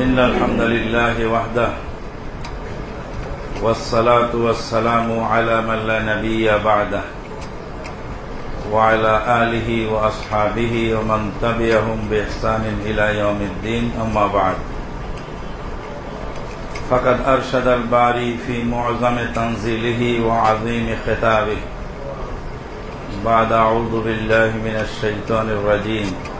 إن الحمد لله وحده والصلاة والسلام على من لا نبي بعده وعلى آله وأصحابه ومن تبعهم بإحسان إلى يوم الدين أما بعد. فقد أرشد الباري في معظم تنزيله وعظيم خطابه. بعد أعوذ بالله من الشيطان الرجيم.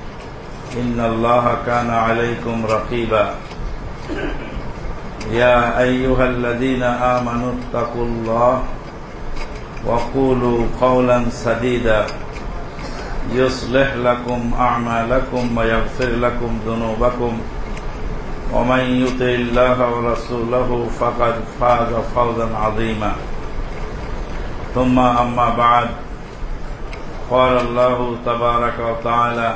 إن الله كان عليكم رقيبا. يا أيها الذين آمنوا اتقوا الله وقولوا قولا سديدا. يصلح لكم أعمالكم ويغفر لكم ذنوبكم. ومن يطع الله ورسوله فقد فاز فوزا عظيما. ثم أما بعد. قال الله تبارك وتعالى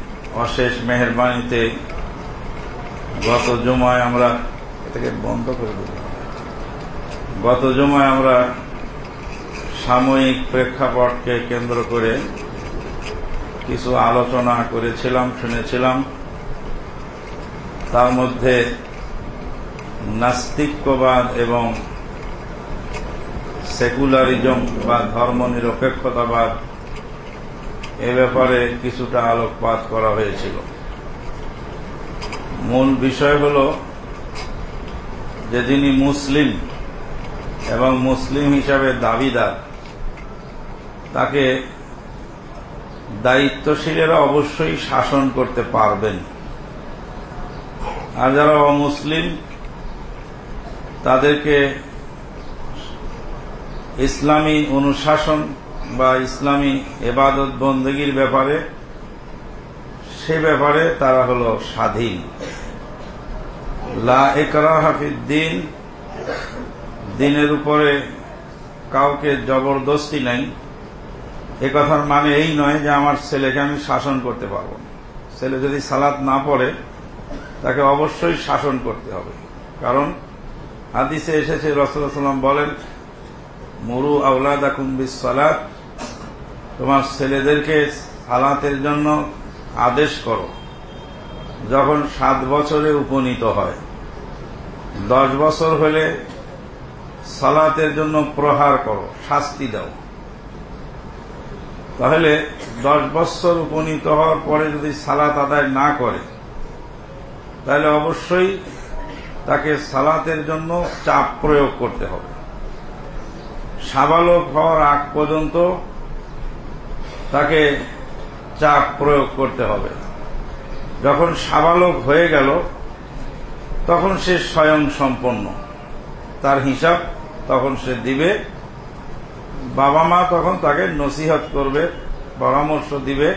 অশেষ মেহরবানিতে গত জমায় আমরা এটাকে বন্ধ করে দেব। গত জমায় আমরা সাময়িক প্রেক্ষাপটকে কেন্দ্র করে কিছু আলোচনা করেছিলাম, শুনেছিলাম। তার মধ্যে নাস্তিক্যবাদ এবং সেকুলারিজম বা ধর্ম নিরপেক্ষতাবাদ এ ব্যাপারে কিছুটা আলোকপাত করা হয়েছিল। মূল বিষয় হল যে যিনি মুসলিম এবং মুসলিম হিসাবে দাবিদার, তাকে দায়িত্বশীলেরা অবশ্যই শাসন করতে পারবেন। আর যারা অমুসলিম, তাদেরকে ইসলামী অনুশাসন বা ইসলামী এবাদত বন্দগীর ব্যাপারে, সে ব্যাপারে তারা হল স্বাধীন। লা একরা হাফিদ্দিন দিনের উপরে কাউকে জবরদস্তি নাই। এ কথার মানে এই নয় যে আমার ছেলেকে আমি শাসন করতে পারব। ছেলে যদি সালাত না পড়ে, তাকে অবশ্যই শাসন করতে হবে। কারণ হাদিসে এসেছে রসুলাম বলেন, মরু আউলাদ আকুম্বিস সালাত তোমার ছেলেদেরকে সালাতের জন্য আদেশ করো। যখন সাত বছরে উপনীত হয়, দশ বছর হলে সালাতের জন্য প্রহার করো, শাস্তি দাও। তাহলে দশ বছর উপনীত হওয়ার পরে যদি সালাত আদায় না করে, তাহলে অবশ্যই তাকে সালাতের জন্য চাপ প্রয়োগ করতে হবে। সাবালক হওয়ার আগ পর্যন্ত তাকে চাপ প্রয়োগ করতে হবে। যখন সাবালক হয়ে গেল, তখন সে স্বয়ং সম্পন্ন। তার হিসাব তখন সে দিবে। বাবা মা তখন তাকে নসিহত করবে, পরামর্শ দিবে।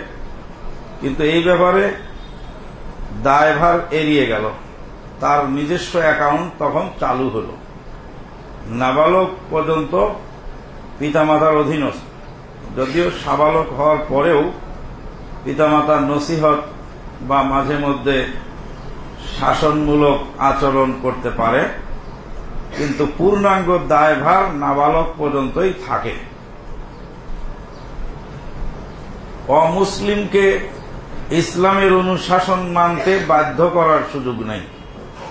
কিন্তু এই ব্যাপারে দায়ভার এড়িয়ে গেল। তার নিজস্ব অ্যাকাউন্ট তখন চালু হল। নাবালক পর্যন্ত পিতামাতার অধীনস্থ। যদিও সাবালক হওয়ার পরেও পিতামাতার নসিহত বা মাঝে মধ্যে শাসনমূলক আচরণ করতে পারে, কিন্তু পূর্ণাঙ্গ দায়ভার নাবালক পর্যন্তই থাকে। অমুসলিমকে ইসলামের অনুশাসন মানতে বাধ্য করার সুযোগ নেই।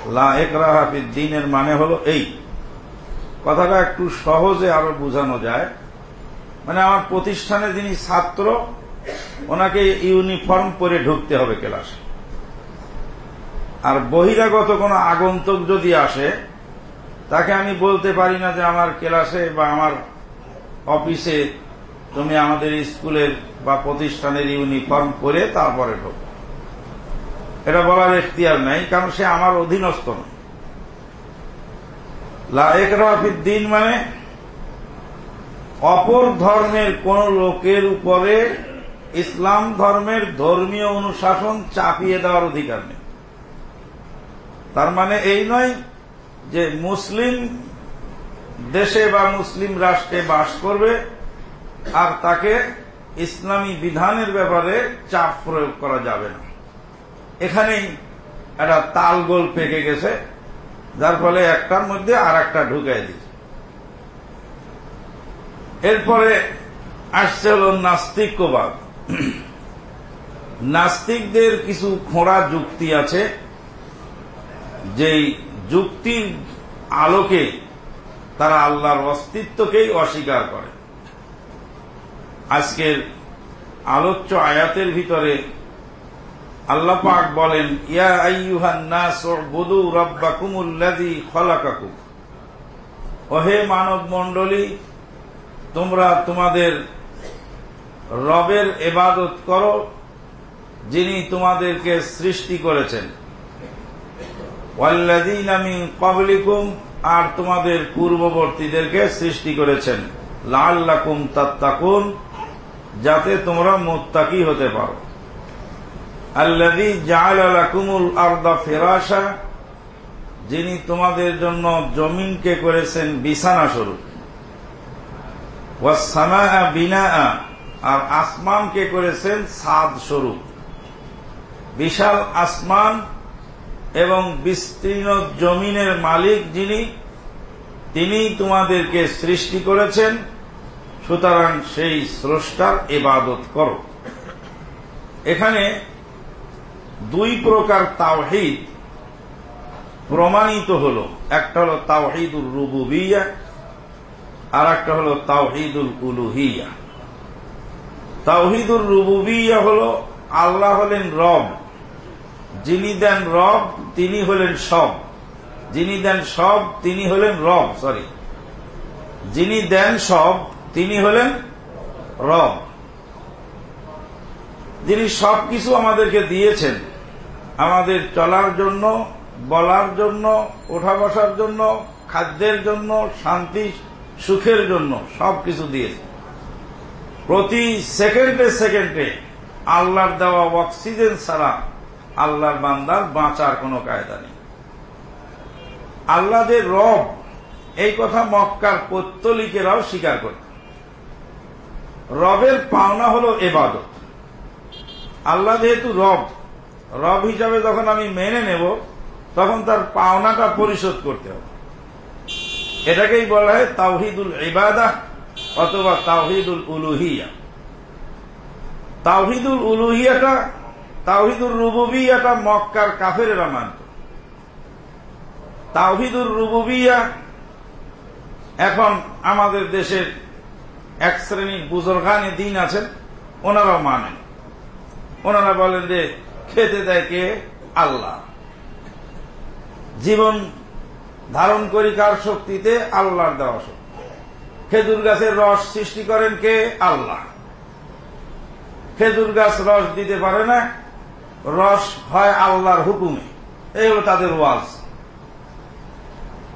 লা একরাহাফির দিনের মানে হল এই। কথাটা একটু সহজে আরও বোঝানো যায়। মানে আমার প্রতিষ্ঠানে যিনি ছাত্র, ওনাকে ইউনিফর্ম পরে ঢুকতে হবে ক্লাসে। আর বহিরাগত কোনো আগন্তক যদি আসে, তাকে আমি বলতে পারি না যে আমার ক্লাসে বা আমার অফিসে তুমি আমাদের স্কুলের বা প্রতিষ্ঠানের ইউনিফর্ম পরে তারপরে ঢোক। এটা বলার এখতিয়ার নাই, কারণ সে আমার অধীনস্থ নয়। দিন মানে অপর ধর্মের কোন লোকের উপরে ইসলাম ধর্মের ধর্মীয় অনুশাসন চাপিয়ে দেওয়ার অধিকার নেই। তার মানে এই নয় যে মুসলিম দেশে বা মুসলিম রাষ্ট্রে বাস করবে আর তাকে ইসলামী বিধানের ব্যাপারে চাপ প্রয়োগ করা যাবে না। এখানেই একটা তালগোল পেকে গেছে, যার ফলে একটার মধ্যে আর একটা ঢুকাই দিচ্ছে। এরপরে আসছে হল নাস্তিক্যবাদ নাস্তিকদের কিছু খোঁড়া যুক্তি আছে, যেই যুক্তির আলোকে তারা আল্লাহর অস্তিত্বকেই অস্বীকার করে। আজকের আলোচ্য আয়াতের ভিতরে আল্লাহ পাক বলেন, ইয়া আইয়ুহান নাস উবুদু রাব্বাকুমুল্লাযী খলাকাকুম। ওহে মানব মণ্ডলী তোমরা তোমাদের রবের এবাদত করো, যিনি তোমাদেরকে সৃষ্টি করেছেন। ওয়াল্লাযীনা মিন ক্বাবলিকুম, আর তোমাদের পূর্ববর্তীদেরকে সৃষ্টি করেছেন। লাআল্লাকুম তাত্তাকুন, যাতে তোমরা মুত্তাকি হতে পারো। আল্লাযী জাআলা লাকুমুল আরদা ফিরাশা, যিনি তোমাদের জন্য জমিনকে করেছেন বিছানা স্বরূপ। ওয়াসসামা বিনা আর আসমানকে করেছেন সাদ স্বরূপ। বিশাল আসমান এবং বিস্তীর্ণ জমিনের মালিক যিনি, তিনি তোমাদেরকে সৃষ্টি করেছেন, সুতরাং সেই স্রষ্টার এবাদত করো। এখানে দুই প্রকার তাওহিদ প্রমাণিত হল। একটা হল তাওহিদুল রুবুবিয়া আর একটা হল তাওহিদুল উলুহিয়া। তাওহিদুল রুবুবিয়া হল আল্লাহ হলেন রব, যিনি দেন রব, তিনি হলেন সব। যিনি দেন সব, তিনি হলেন রব সরি যিনি দেন সব, তিনি হলেন রব। যিনি সবকিছু আমাদেরকে দিয়েছেন, আমাদের চলার জন্য, বলার জন্য ওঠা বসার জন্য, খাদ্যের জন্য, শান্তি সুখের জন্য সবকিছু দিয়েছে। প্রতি সেকেন্ডে সেকেন্ডে আল্লাহর দেওয়া অক্সিজেন ছাড়া আল্লাহর বান্দার বাঁচার কোনো কায়দা নেই। আল্লাহ রব এই কথা মক্কার পত্তলিকেরাও স্বীকার করত রবের পাওনা হল এবাদত। আল্লাহ যেহেতু রব রব হিসাবে যখন আমি মেনে নেব, তখন তার পাওনাটা পরিশোধ করতে হবে। এটাকেই বলা হয় তাওহিদুল ইবাদা অথবা তাওহিদুল উলুহিয়া। তাওহিদুল উলুহিয়াটা তাওহিদুল রুবুবিয়াটা মক্কার কাফেরেরা মানত তাওহিদুল রুবুবিয়া এখন আমাদের দেশের এক শ্রেণির বুজরগানে দিন আছেন, ওনারাও মানেন। ওনারা বলেন যে খেতে দেয় কে? আল্লাহ। জীবন ধারণ করি কার শক্তিতে? আল্লাহর দেওয়া শক্তি। খেজুর গাছের রস সৃষ্টি করেন কে? আল্লাহ। খেজুর গাছ রস দিতে পারে না, রস হয় আল্লাহর হুকুমে। এই হল তাদের ওয়াজ।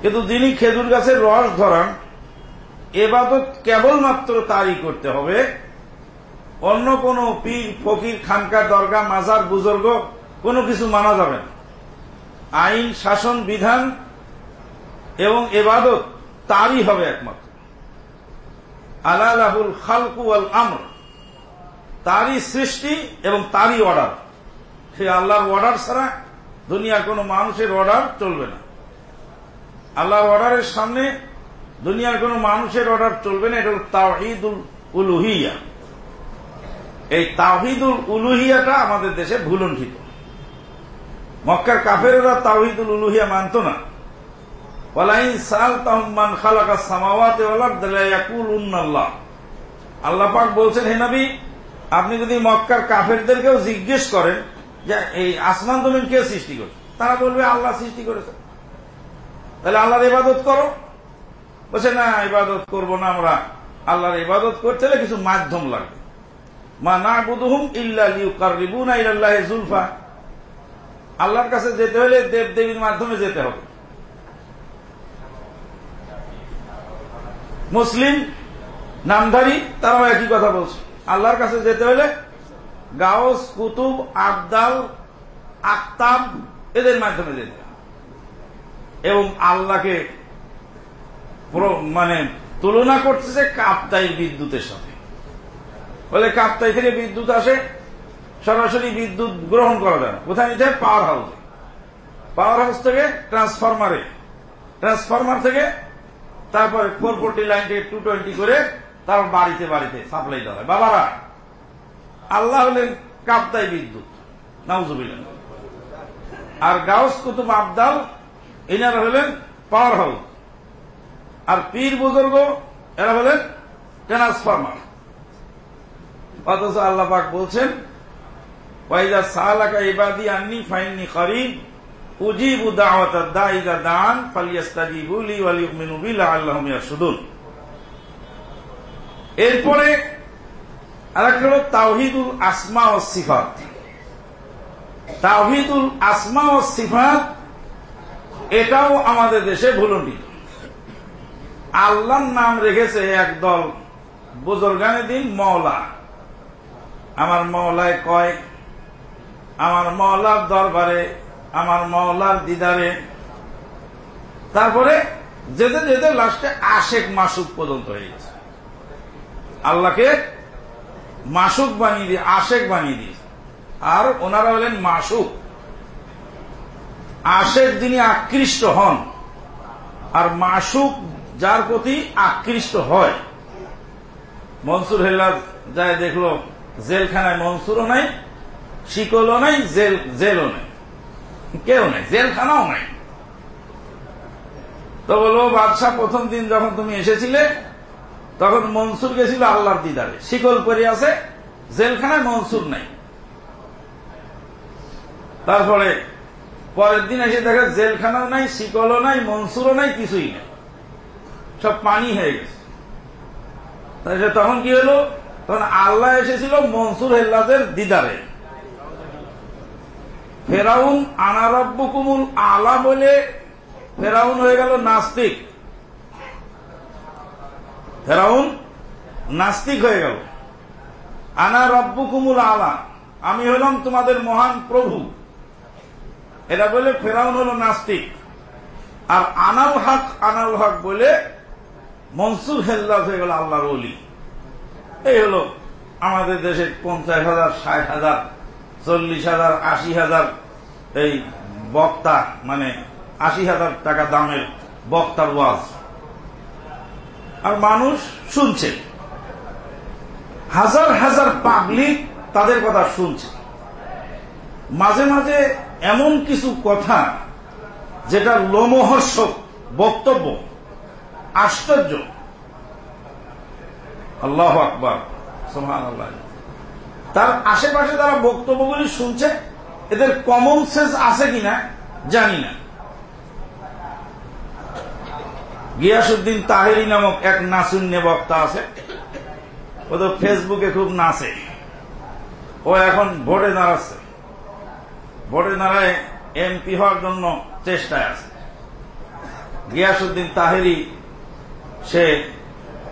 কিন্তু যিনি খেজুর গাছের রস ধরান, এবাদত কেবলমাত্র তারই করতে হবে। অন্য কোন পীর, ফকির, খানকার, দরগা, মাজার, বুজুর্গ, কোনো কিছু মানা যাবে না। আইন, শাসন, বিধান এবং এবাদত তারই হবে একমাত্র। আলাহুল খালকু আল আমর। তারই সৃষ্টি এবং তারই অর্ডার সে আল্লাহর অর্ডার ছাড়া দুনিয়ার কোন মানুষের অর্ডার চলবে না। আল্লাহর অর্ডারের সামনে দুনিয়ার কোন মানুষের অর্ডার চলবে না, এটা হল তাওহিদুল উলুহিয়া। এই তাহিদুল উলুহিয়াটা আমাদের দেশে ভুলণ্ঠিত। মক্কার কাফেরেরা তাহিদুল উলুহিয়া মানত না। ওয়ালাইন সাল তাহমান খালাকা সামাওয়াতে ওয়ালাকুল উন্নাল্লাহ আল্লাহ পাক বলছেন, হে নবী, আপনি যদি মক্কার কাফেরদেরকেও জিজ্ঞেস করেন যে এই আসমান জমিন কে সৃষ্টি করছে, তারা বলবে, আল্লাহ সৃষ্টি করেছে। তাহলে আল্লাহর ইবাদত করো। বলছে, না, ইবাদত করব না আমরা। আল্লাহর ইবাদত করতে হলে কিছু মাধ্যম লাগবে। মা না বুধুহুম ইল্লা লিউ কারিবুনা ইল্লাহ জুলফা। আল্লাহর কাছে যেতে হলে দেব দেবীর মাধ্যমে যেতে হবে। মুসলিম, নামধারী তারাও একই কথা বলছে। আল্লাহর কাছে যেতে হলে গাউস, কুতুব, আবদাল আক্তাব এদের মাধ্যমে যেতে এবং আল্লাহকে মানে তুলনা করতেছে কাপ্তাই বিদ্যুতের সাথে। বলে কাপ্তাই থেকে বিদ্যুৎ আসে, সরাসরি বিদ্যুৎ গ্রহণ করা যায় কোথায় নিতে পাওয়ার হাউসে পাওয়ার হাউস থেকে ট্রান্সফরমারে ট্রান্সফরমার থেকে তারপরে ফোর ফোরটি লাইন থেকে টু টোয়েন্টি করে তারপর বাড়িতে বাড়িতে সাপ্লাই দেওয়া হয়। বাবারা, আল্লাহ হলেন কাপ্তাই বিদ্যুৎ। নাউজুবিল্লাহ। আর গাউস কুতুব আবদাল, এনারা হলেন পাওয়ার হাউস আর পীর বুজুর্গ, এরা হলেন ট্রান্সফরমার অথচ আল্লাহ পাক বলছেন, ওয়াইদা সালাকা ইবাদি আননি ফাইননি করিব উজিবু দাওয়াতা দাইদা দান, ফালিয়াস্তাজিবু লি ওয়াল ইউমিনু বি লাআল্লাহুম ইয়ারশুদুন। এরপরে আরেকটা হলো তাওহীদুল আসমা ও সিফাত। তাওহীদুল আসমা ও সিফাত, এটাও আমাদের দেশে ভুলন্ডিত আল্লাহর নাম রেখেছে একদল বুজুর্গানের দিন মওলা। আমার মওলায় কয়, আমার মওলার দরবারে আমার মওলার দিদারে। তারপরে যেতে যেতে লাস্টে আশেক মাসুক পর্যন্ত হয়ে গেছে। আল্লাহকে মাসুক বানিয়ে দিয়ে, আশেক বানিয়ে দিয়েছে আর ওনারা হলেন মাসুক আশেক যিনি আকৃষ্ট হন, আর মাসুক যার প্রতি আকৃষ্ট হয়। মনসুর হেল্লা যায় দেখল, জেলখানায় মনসুরও নাই, শিকলও নাই, জেল জেলও নাই। কেউ নাই, জেলখানাও নাই। তো বলব, বাদশাহ প্রথম দিন যখন তুমি এসেছিলে, তখন মনসুর গেছিল আল্লাহর দিদারে। শিকল করে আছে, জেলখানায় মনসুর নাই। তারপরে পরের দিন এসে দেখে জেলখানাও নাই, শিকলও নাই, মনসুরও নাই, কিছুই নাই। সব পানি হয়ে গেছে। তখন কি হলো? তখন আল্লাহ এসেছিল মনসুর হেল্লাদের দিদারে। ফেরাউন আনারব্য কুমুল আলা বলে ফেরাউন হয়ে গেল নাস্তিক। ফেরাউন নাস্তিক হয়ে গেল। আনা রব্বু কুমুল আলা, আমি হলাম তোমাদের মহান প্রভু। এটা বলে ফেরাউন হল নাস্তিক। আর আনাল হক আনাল হক বলে মনসুর হেল্লাস হয়ে গেল আল্লাহর অলি এই হল আমাদের দেশের পঞ্চাশ হাজার, ষাট হাজার চল্লিশ হাজার, আশি হাজার এই বক্তা মানে আশি হাজার টাকা দামের বক্তার ওয়াজ। আর মানুষ শুনছে। হাজার হাজার পাবলিক তাদের কথা শুনছে। মাঝে মাঝে এমন কিছু কথা যেটা লোমহর্ষক বক্তব্য, আশ্চর্য। আল্লাহ আকবর সোহান আল্লাহ তার আশেপাশে তারা বক্তব্যগুলি শুনছে, এদের কমন সেন্স আছে কিনা জানি না। গিয়াসুদ্দিন তাহেরি নামক এক নাসুন্য বক্তা আছে। ও তো ফেসবুকে খুব নাচে। ও এখন ভোটে দাঁড়াচ্ছে। ভোটে দাঁড়ায় এমপি হওয়ার জন্য চেষ্টায় আছে। গিয়াসুদ্দিন তাহেরি, সে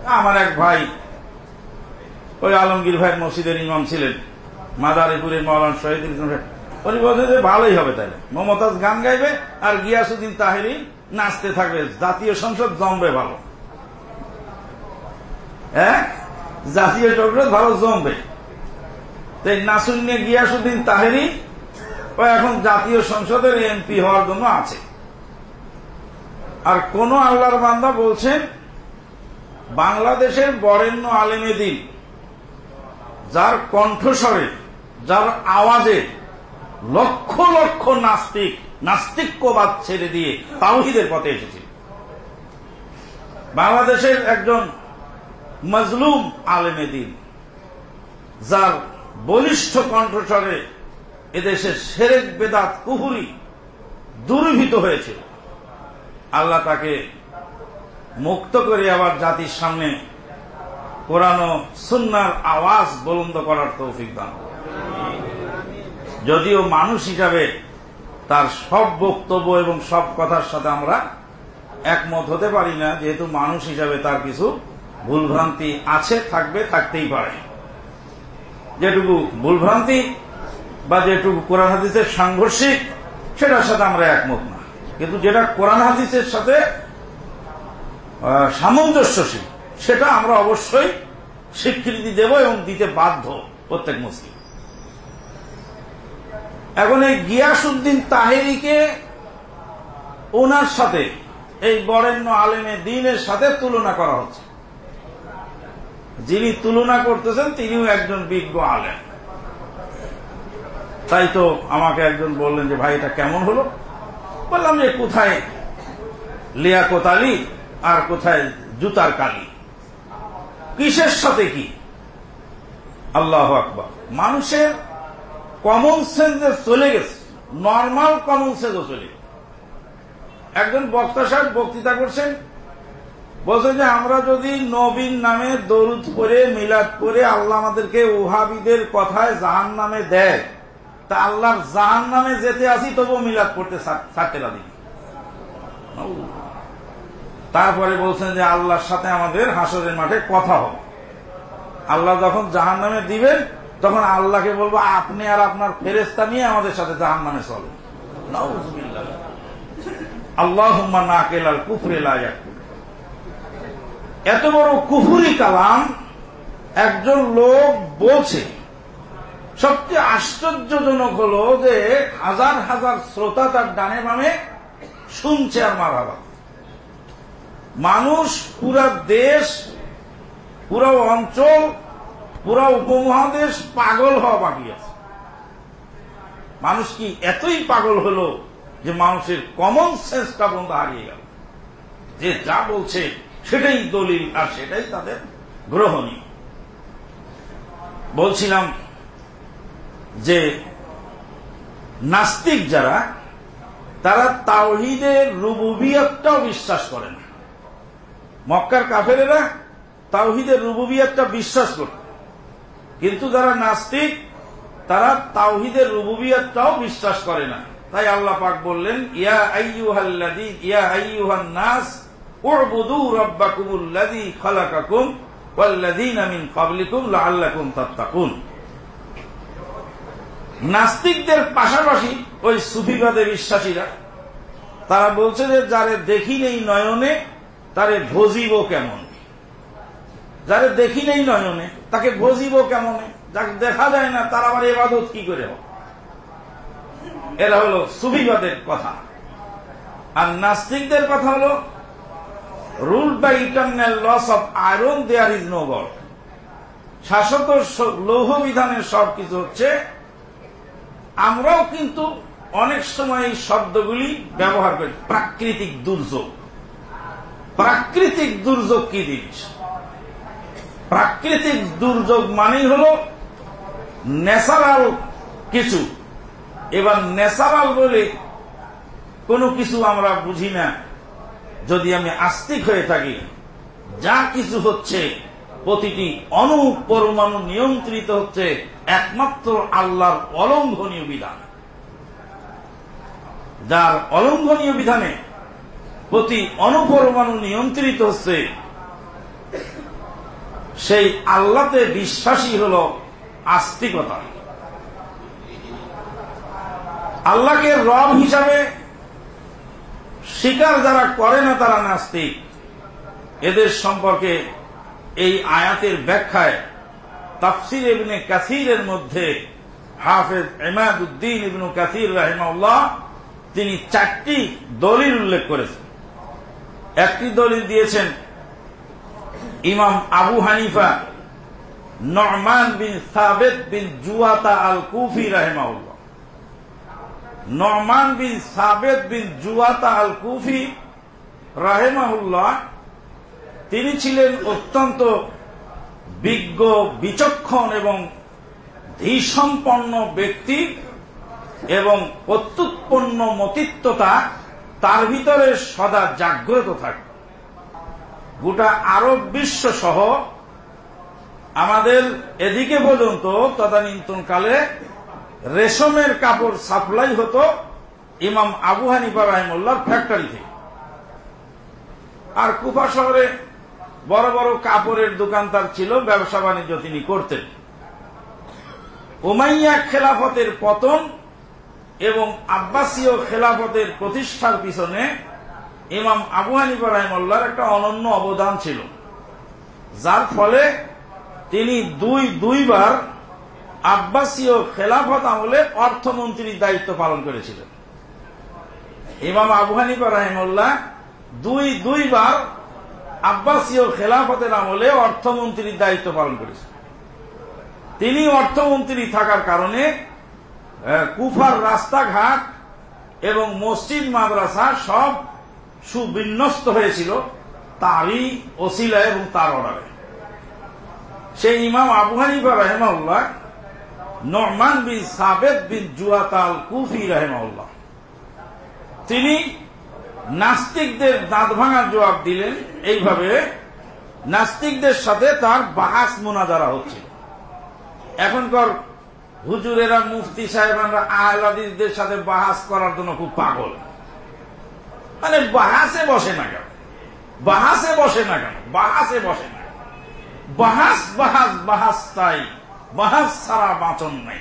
আমার এক ভাই ওই আলমগীর ভাইয়ের মসজিদের ইমাম ছিলেন। মাদারীপুরের মৌলান শহীদুল ইসলাম উনি বলছে যে ভালোই হবে তাহলে মমতাজ গান গাইবে আর গিয়াসুদ্দিন তাহেরি নাচতে থাকবে। জাতীয় সংসদ জমবে ভালো। হ্যাঁ? জাতীয় সংসদ ভালো জমবে। তাই নাসুন নিয়ে গিয়াসুদ্দিন তাহেরি ও এখন জাতীয় সংসদের এমপি হওয়ার জন্য আছে। আর কোন আল্লাহর বান্দা বলছেন, বাংলাদেশের বরেণ্য আলেমে দিন যার কণ্ঠস্বরে, যার আওয়াজে লক্ষ লক্ষ নাস্তিক, নাস্তিক্যবাদ ছেড়ে দিয়ে তাওহিদের পথে এসেছিল বাংলাদেশের একজন মজলুম আলেমে দিন, যার বলিষ্ঠ কণ্ঠস্বরে এদেশে সেরেক বেদাত কুহুরি দুর্ভীত হয়েছিল আল্লাহ তাকে মুক্ত করে আবার জাতির সামনে কোরআন সুন্নার আওয়াজ বলন্দ করার তৌফিক দান যদিও মানুষ হিসাবে তার সব বক্তব্য এবং সব কথার সাথে আমরা একমত হতে পারি না, যেহেতু মানুষ হিসাবে তার কিছু ভুলভ্রান্তি আছে, থাকবে, থাকতেই পারে। যেটুকু ভুলভ্রান্তি বা যেটুকু কোরআন হাদিসের সাংঘর্ষিক, সেটার সাথে আমরা একমত না। কিন্তু যেটা কোরআন হাদিসের সাথে সামঞ্জস্যশীল সেটা আমরা অবশ্যই স্বীকৃতি দেব এবং দিতে বাধ্য প্রত্যেক মুসলিম। এখন এই গিয়াসুদ্দিন তাহেরিকে ওনার সাথে, এই বরেণ্য আলেমে দিনের সাথে তুলনা করা হচ্ছে। যিনি তুলনা করতেছেন, তিনিও একজন বিজ্ঞ আলেম। তাই তো আমাকে একজন বললেন যে, ভাই, এটা কেমন হলো? বললাম যে, কোথায় লিয়াকত আলী আর কোথায় জুতার কালি? কিসের সাথে কি? আল্লাহ আকবর। মানুষের কমন সেন্সে চলে গেছে। নর্মাল কমন সেন্সও চলে একজন বক্তা সাহেব বক্তৃতা করছেন বলছে যে আমরা যদি নবীন নামে দরুদ করে মিলাদ করে আল্লাহ আমাদেরকে ওহাবিদের কথায় জাহান নামে দেয়, তা আল্লাহর জাহান নামে যেতে আসি, তবুও মিলাদ করতে না দিন তারপরে বলছেন যে আল্লাহর সাথে আমাদের হাসরের মাঠে কথা হবে। আল্লাহ যখন জাহান নামে দিবেন, তখন আল্লাহকে বলব, আপনি আর আপনার ফেরেস্তা নিয়ে আমাদের সাথে জাহান নামে চলেন আল্লাহ না কেলাল কুফরে এত বড় কুফুরি কালাম একজন লোক বলছে, সবচেয়ে আশ্চর্যজনক হল যে হাজার হাজার শ্রোতা তার ডানে বামে শুনছে আর মারাবা মানুষ, পুরা দেশ, পুরো অঞ্চল, পুরা উপমহাদেশ পাগল হওয়া বাকি আছে। মানুষ কি এতই পাগল হল যে মানুষের কমন সেন্সটা বন্ধ হারিয়ে গেল? যে যা বলছে সেটাই দলিল আর সেটাই তাদের গ্রহণীয়। বলছিলাম যে নাস্তিক যারা, তারা তাওহিদের রুবুবিয়তটাও বিশ্বাস করে না। মক্কার কাফেরেরা তাওহিদের রুবুবিয়তটা বিশ্বাস করত। কিন্তু যারা নাস্তিক, তারা তাওহিদের রুবুবিয়াতটাও বিশ্বাস করে না। তাই আল্লাহ পাক বললেন, ইয়া আইয়ুহাল্লাযী, ইয়া আইয়ুহান নাস উবুদু রাব্বাকুমুল্লাযী খালাকাকুম ওয়াল্লাযীনা মিন ক্বাবলিকুম লাআল্লাকুম তাত্তাকুন। নাস্তিকদের পাশাপাশি ওই সুফিবাদে বিশ্বাসীরা, তারা বলছে যে যারে দেখি নেই নয়নে তারে ভজিব কেমন? যারে দেখি নেই নয়নে, তাকে ভজিব কেমন? যাকে দেখা যায় না, তার আবার এবাদত কি করে এরা হল সুফিবাদের কথা। আর নাস্তিকদের কথা হল rule by eternal laws of iron there is no god শাসক লৌহ বিধানের সব কিছু হচ্ছে, আমরাও কিন্তু অনেক সময় এই শব্দগুলি ব্যবহার করি, প্রাকৃতিক দুর্যোগ। প্রাকৃতিক দুর্যোগ কি জিনিস? প্রাকৃতিক দুর্যোগ মানেই হল ন্যাচারাল কিছু। এবার ন্যাচারাল বলে কোনো কিছু আমরা বুঝি না। যদি আমি আস্তিক হয়ে থাকি, যা কিছু হচ্ছে, প্রতিটি অনু পরমাণু নিয়ন্ত্রিত হচ্ছে একমাত্র আল্লাহর অলঙ্ঘনীয় বিধান। যার অলঙ্ঘনীয় বিধানে প্রতি অনুপরমাণু নিয়ন্ত্রিত হচ্ছে। সেই আল্লাতে বিশ্বাসী হল আস্তিকতা। আল্লাহকে রব হিসাবে স্বীকার যারা করে না তারা নাস্তিক। এদের সম্পর্কে এই আয়াতের ব্যাখ্যায় তাফসির ইবনে কাসিরের মধ্যে হাফেজ এমাদ উদ্দিন ইবনু কাসির রাহিমাউল্লাহ তিনি চারটি দলিল উল্লেখ করেছেন। একটি দলিল দিয়েছেন ইমাম Abu Hanifa Norman bin Sabit bin Zuta al Kufi রাহেমাউল্লাহ Norman bin Sabit bin Zuta al Kufi রাহেমাউল্লাহ তিনি ছিলেন অত্যন্ত বিজ্ঞ, বিচক্ষণ এবং ধীসম্পন্ন ব্যক্তি এবং প্রত্যুৎপন্ন মতিত্বতা তার ভিতরে সদা জাগ্রত থাকে। গোটা আরব বিশ্ব সহ আমাদের এদিকে পর্যন্ত তদানীন্তন কালে রেশমের কাপড় সাপ্লাই হতো ইমাম আবু হানিফা রাহিমুল্লাহর ফ্যাক্টরি থেকে। আর কুফা শহরে বড় বড় কাপড়ের দোকান তার ছিল, ব্যবসা বাণিজ্য তিনি করতেন। উমাইয়া খেলাফতের পতন এবং আব্বাসীয় খেলাফতের প্রতিষ্ঠার পিছনে ইমাম আবু হানিফা রাহিমুল্লাহর একটা অনন্য অবদান ছিল। যার ফলে তিনি দুই, দুইবার আব্বাসীয় খেলাফত আমলে অর্থমন্ত্রীর দায়িত্ব পালন করেছিলেন। ইমাম আবু হানিফা রাহিমুল্লাহ দুই, দুইবার আব্বাসীয় খেলাফতের আমলে অর্থমন্ত্রীর দায়িত্ব পালন করেছিলেন। তিনি অর্থমন্ত্রী থাকার কারণে কুফার রাস্তাঘাট এবং মসজিদ, মাদ্রাসা সব সুবিন্যস্ত হয়েছিল তারই ওসিলা এবং তার অর্ডারে। সেই ইমাম আবু হানিফা রহেমাউল্লাহ Norman bin Sabit bin Zuta al Kufi রহেমাউল্লাহ তিনি নাস্তিকদের দাঁত ভাঙার জবাব দিলেন এইভাবে নাস্তিকদের সাথে তার বাহাস মোনাজারা হচ্ছে এখনকার হুজুরেরা মুফতি সাহেবানরা আহলাদিসদের সাথে বাহাস করার জন্য খুব পাগল। মানে বাহাসে বসে না কেন? বাহাসে বসে না কেন? বাহাসে বসে না। বাহাস বাহাস বাহাস তাই। বাহাস ছাড়া বাঁচন নাই।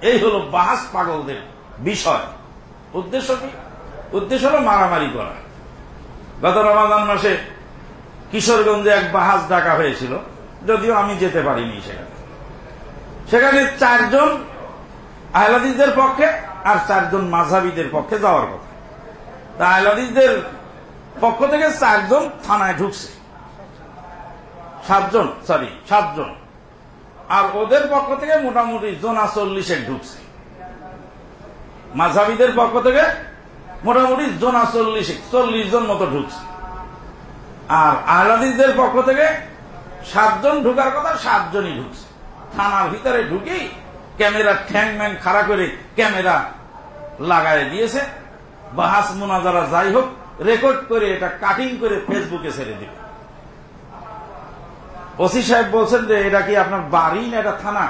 এই হল বাহাস পাগলদের বিষয়। উদ্দেশ্য কি? উদ্দেশ্য হল মারামারি করা। গত রমাদান মাসে কিশোরগঞ্জে এক বাহাস ডাকা হয়েছিল, যদিও আমি যেতে পারিনি সেখানে। সেখানে চারজন আহলাদিসদের পক্ষে আর চারজন মাঝাবিদের পক্ষে যাওয়ার কথা। তা আহলাদিসদের পক্ষ থেকে চারজন থানায় ঢুকছে। সাতজন সরি সাতজন। আর ওদের পক্ষ থেকে মোটামুটি জোনা চল্লিশে ঢুকছে। মাঝাবিদের পক্ষ থেকে মোটামুটি জোনা চল্লিশে, চল্লিশ জন মতো ঢুকছে। আর আহলাদিসদের পক্ষ থেকে সাতজন ঢুকার কথা সাতজনই ঢুকছে। থানার ভিতরে ঢুকেই ক্যামেরা ঠ্যাং ম্যাং খাড়া করে ক্যামেরা লাগায় দিয়েছে। বাহাস মোনাজারা যাই হোক, রেকর্ড করে এটা কাটিং করে ফেসবুকে ছেড়ে দিবে। ওসি সাহেব বলছেন যে, এটা কি আপনার বাড়ি না এটা থানা?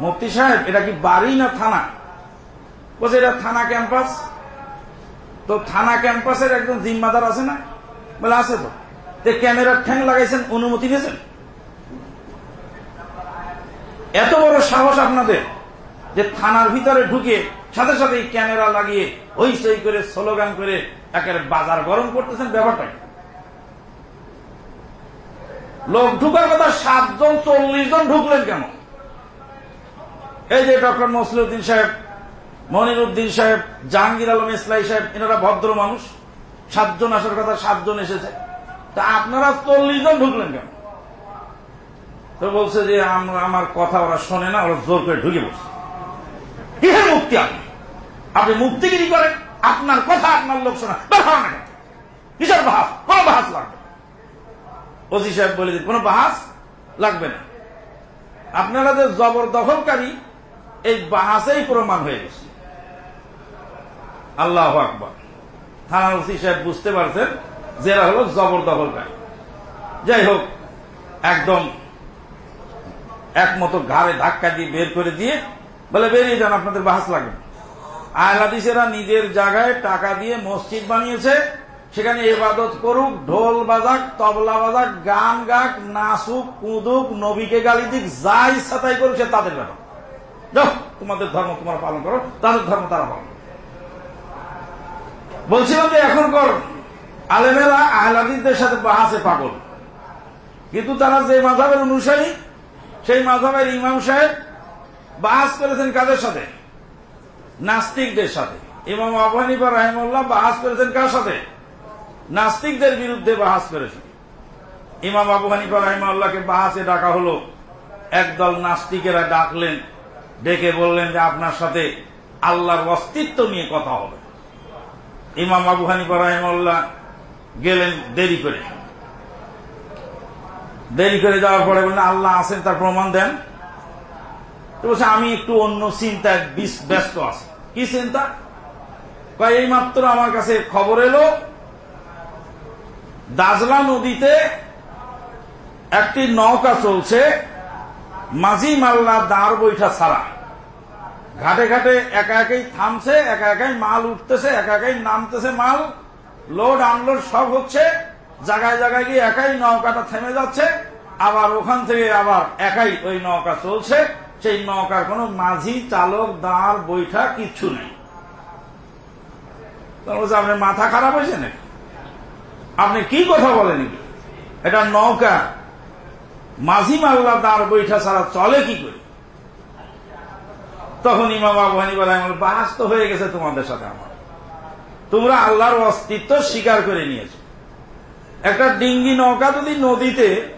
মুফতি সাহেব, এটা কি বাড়ি না থানা? বলছে, এটা থানা ক্যাম্পাস। তো থানা ক্যাম্পাসের একজন জিম্মাদার আছে না? বলে, আছে তো। ক্যামেরার ঠ্যাং লাগাইছেন, অনুমতি নিয়েছেন? এত বড় সাহস আপনাদের যে থানার ভিতরে ঢুকে সাথে সাথে ক্যামেরা লাগিয়ে ওই সই করে স্লোগান করে একেবারে বাজার গরম করতেছেন ব্যাপারটা লোক ঢুকার কথা সাতজন, চল্লিশ জন ঢুকলেন কেন? এই যে ডক্টর মসলিউদ্দিন সাহেব মনির উদ্দিন সাহেব, জাহাঙ্গীর আলম ইসলাই সাহেব, এনারা ভদ্র মানুষ। সাতজন আসার কথা সাতজন এসেছে। তা আপনারা চল্লিশ জন ঢুকলেন কেন? তো বলছে যে আমার কথা ওরা শোনে না, ওরা জোর করে ঢুকে বসছে কিসের মুক্তি আপনি? আপনি মুক্তিগিরি করেন, আপনার কথা আপনার লোক শোনা বের না কিসের বাহাস? কোন বাহাস লাগবে ওসি সাহেব বলে দিন কোন বাহাস লাগবে না। আপনারা যে জবরদখলকারী, এই বাহাসেই প্রমাণ হয়ে গেছে। আল্লাহ আকবর। থানার ওসি সাহেব বুঝতে পারছেন যে এরা হল জবরদখলকারী। যাই হোক, একদম একমতো ঘাড়ে ধাক্কা দিয়ে বের করে দিয়ে বলে, বেরিয়ে যান, আপনাদের বাহাস লাগবে আহলাদিসেরা নিজের জায়গায় টাকা দিয়ে মসজিদ বানিয়েছে। সেখানে এবাদত করুক, ঢোল বাজাক, তবলা বাজাক, গান গাক, নাচুক, কুদুক, নবীকে গালি দিক, যা ইচ্ছা তাই করুক, সে তাদের ব্যাপার। তোমাদের ধর্ম তোমরা পালন করো, তাদের ধর্ম তারা পালন বলছিলাম যে এখন এখনকার আলেমেরা আহলাদিসদের সাথে বাহাসে পাগল। কিন্তু তারা যে মাধাবের অনুসারী সেই মাধাবের ইমাম সাহেব বাহাস করেছেন কাদের সাথে? নাস্তিকদের সাথে। ইমাম আবহানিবা রাহিমুল্লাহ বাহাস করেছেন কার সাথে? নাস্তিকদের বিরুদ্ধে বাহাস করেছেন। ইমাম আবু হানিফা রাহিমাল্লাহকে বাহাসে ডাকা হলো। একদল নাস্তিকেরা ডাকলেন, ডেকে বললেন যে আপনার সাথে আল্লাহর অস্তিত্ব নিয়ে কথা হবে। ইমাম আবু হানিফা রাহিমাল্লাহ গেলেন দেরি করে। দেরি করে যাওয়ার পরে বললেন, আল্লাহ আছেন, তার প্রমাণ দেন। বলছে, আমি একটু অন্য চিন্তায় বিস- ব্যস্ত আছি। কি চিন্তা? এই মাত্র আমার কাছে খবর এলো, দাজলা নদীতে একটি নৌকা চলছে, মাঝি মাল্লা দাঁড় বৈঠা ছাড়া। ঘাটে ঘাটে একা একাই থামছে, একা একাই মাল উঠতেছে, একা একাই নামতেছে মাল, লোড, আনলোড সব হচ্ছে। জায়গায় জায়গায় গিয়ে একাই নৌকাটা থেমে যাচ্ছে, আবার ওখান থেকে আবার একাই ওই নৌকা চলছে। সেই নৌকার কোনো মাঝি, চালক, দাঁড়, বৈঠা কিচ্ছু নেই। আপনার মাথা খারাপ হয়েছে নাকি? আপনি কি কথা বলেন? এটা নৌকা। মাঝি মাল্লা দাঁড়, বৈঠা ছাড়া চলে কি করে? তখন ইমাম আবু হানিফা রাহিমাহুল্লাহ বাস তো হয়ে গেছে তোমাদের সাথে আমার। তোমরা আল্লাহর অস্তিত্ব স্বীকার করে নিয়েছো। একটা ডিঙ্গি নৌকা যদি নদীতে